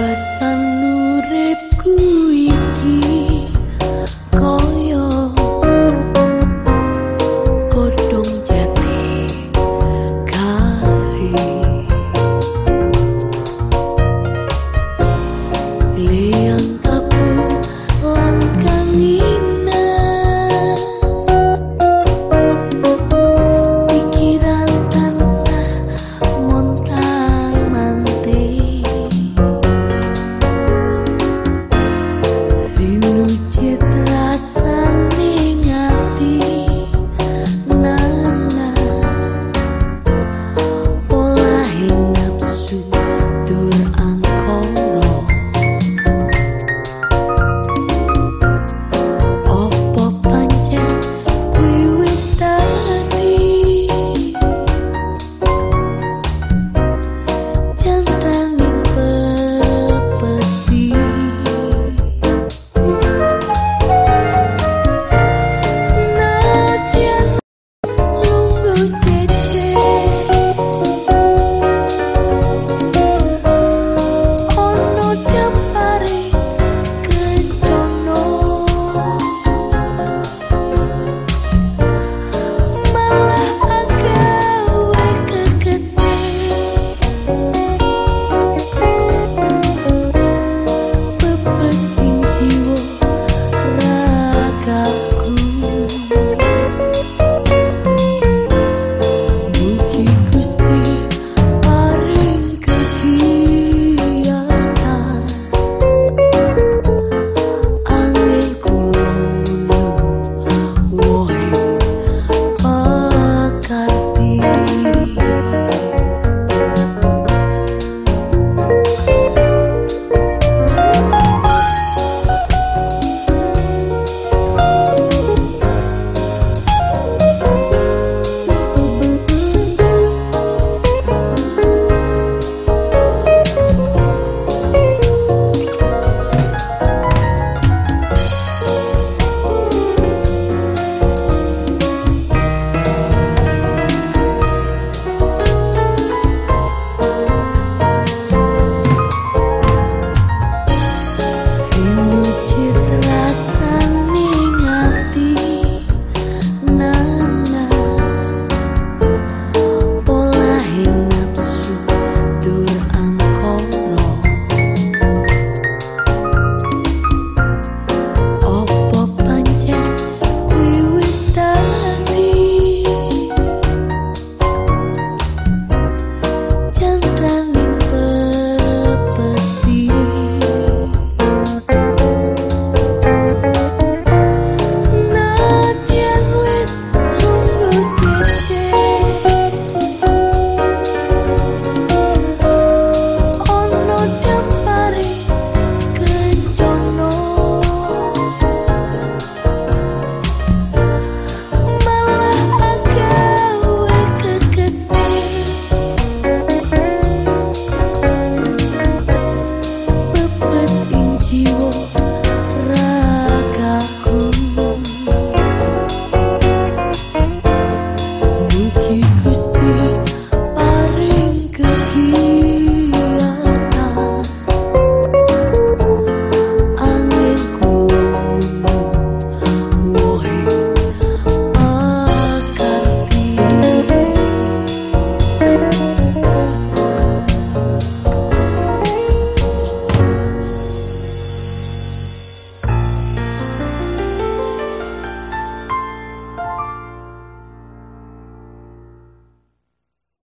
pasang nurepku ku do.